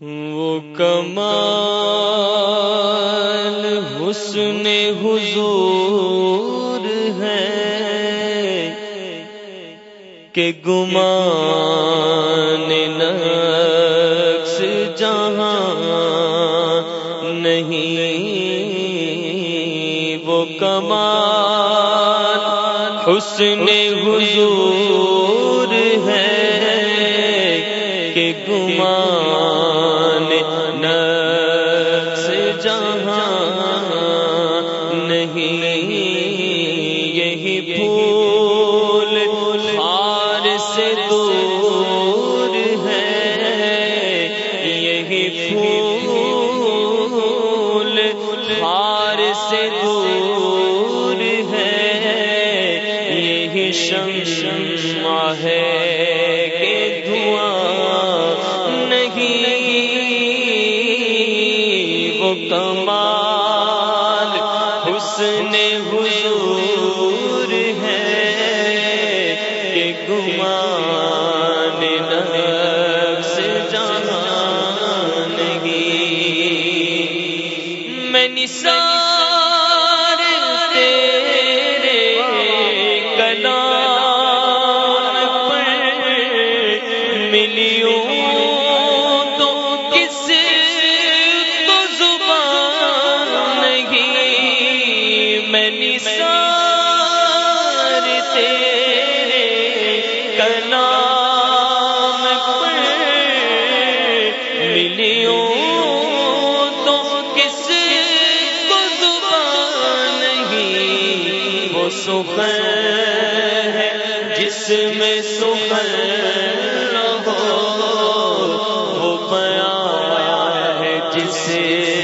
وہ کمال حسن حضور ہے کہ گمان نقص جہاں نہیں وہ کمال حسن حضور یہی پھول ہار سے دور ہے۔ یہی پھول ہار سے دور ہے۔ یہی شمشما ہے کہ نثار تیرے کلام پر ملیوں تو کس کو زبان نہیں میں نثار جس میں سخن ہو وہ بیان ہے جسے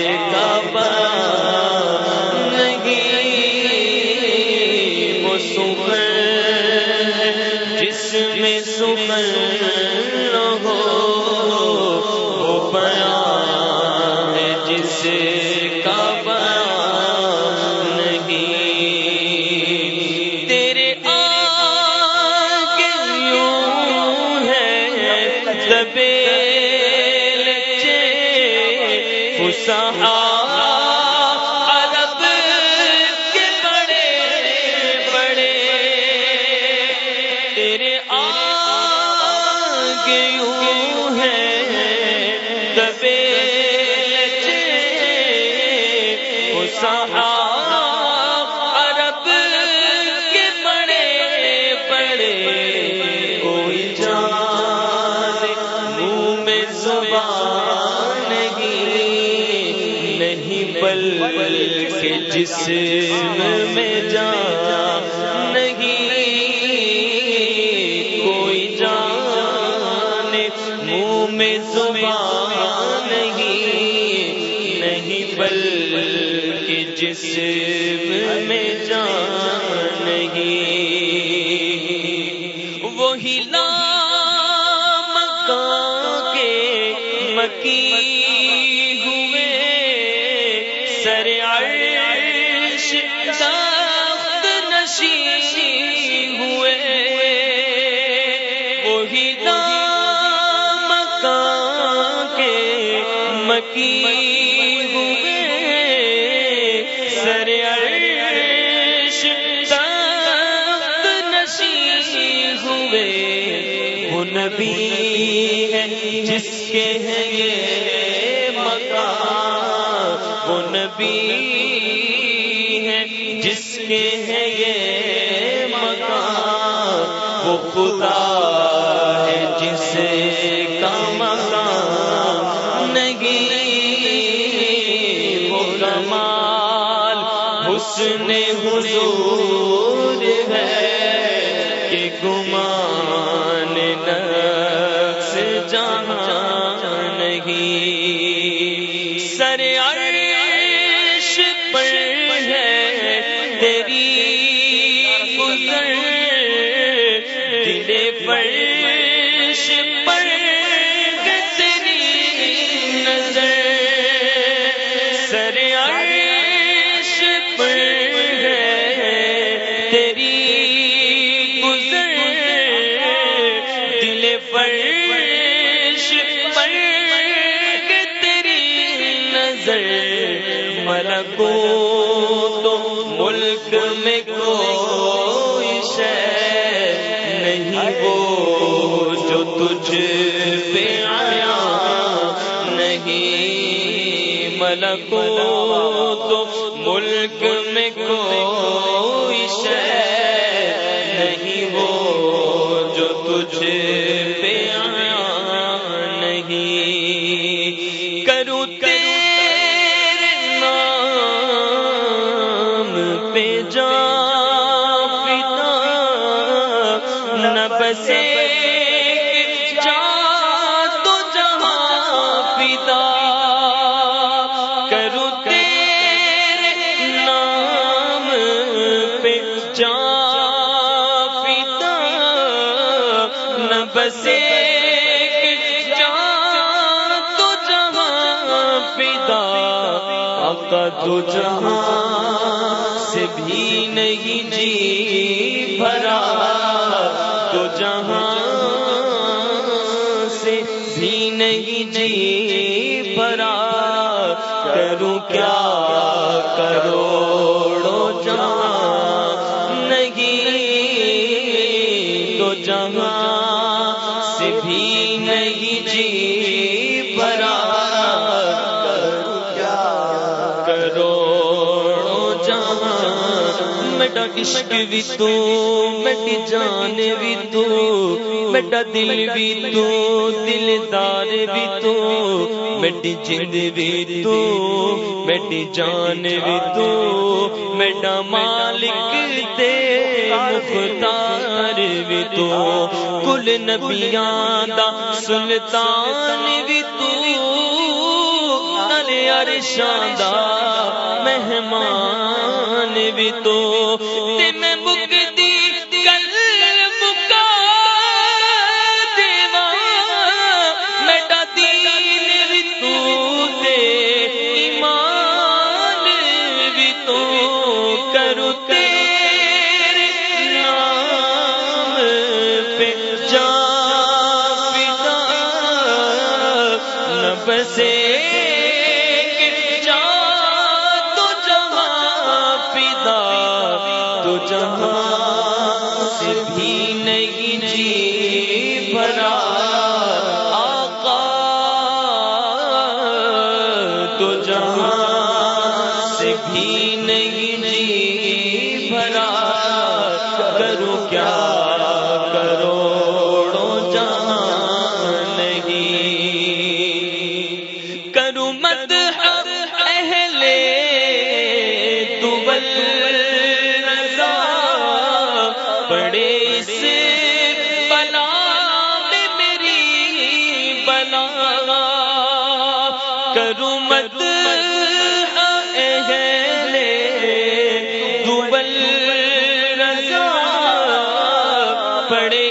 کے جسم میں جان نہیں، کوئی جان منہ میں زبان نہیں نہیں بل کے جسم میں جان نہیں۔ وہی لام کے مکی ہوئے، سر مکی ہوئے، سر عرش تخت نشین ہوئے۔ وہ نبی ہے جس کے ہیں یہ مکان وہ نبی ہے جس کے ہیں یہ مکان وہ خدا حسن حضور ہے کہ گمان نقص جہاں نہیں سر عرش پر ہے تیری گزر دل فرش وہ جو تجھ پہ آیا نہیں ملکو تو ملک جا تو جہاں پتا آقا تو جہاں سے بھی نہیں جی بھرا تو جہاں سے بھی نہیں جی بھرا کروں کیا کروڑو جہاں نہیں تو جہاں نہیں جی بھرا کروں جہاں عشق بھی تو میری جان بھی تو میڈا دل بھی تو، دلدار بھی تو میری جند بھی تو میری جان بھی تو میڈا مالک تے مختار بھی تو۔ کل نبیاں دا سلطان بھی تو۔ نلے ارشان دا مہمان بھی تو۔ تے میں بک کروں اہل رضا بڑے سے بلا میں میری بلا کروں مد اہل رضا پڑے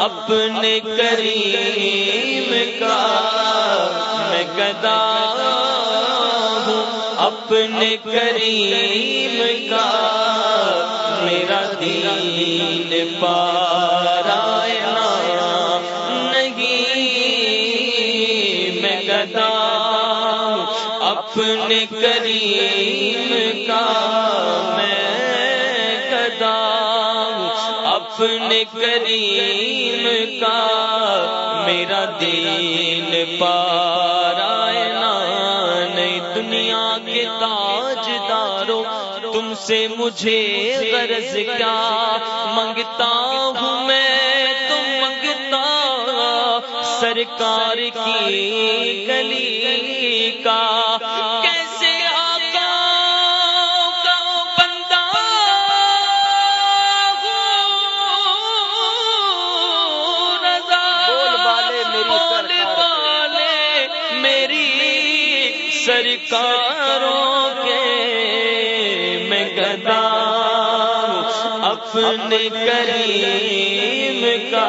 اپنے کریم کا میں گدا ہوں۔ اپنے کریم کا میرا دین پارائنا نہیں۔ میں گدا ہوں۔ اپنے کریم کا اپنے کریم کا میرا دین پارائنا نہیں دنیا کے تاج دارو تم سے مجھے غرض کیا؟ منگتا ہوں میں، تم منگتا سرکار کی گلی کا۔ سرکاروں کے میں گدا اپنے کریم کا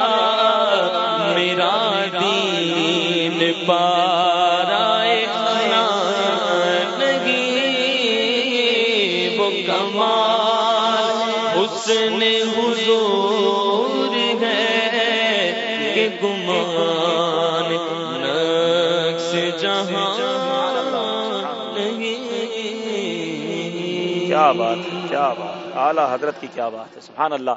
میرا دین پارائے نہیں وہ کمال حسن حضور ہے کہ گمان کیا بات ہے کیا بات اعلیٰ حضرت کی کیا بات ہے؟ سبحان اللہ۔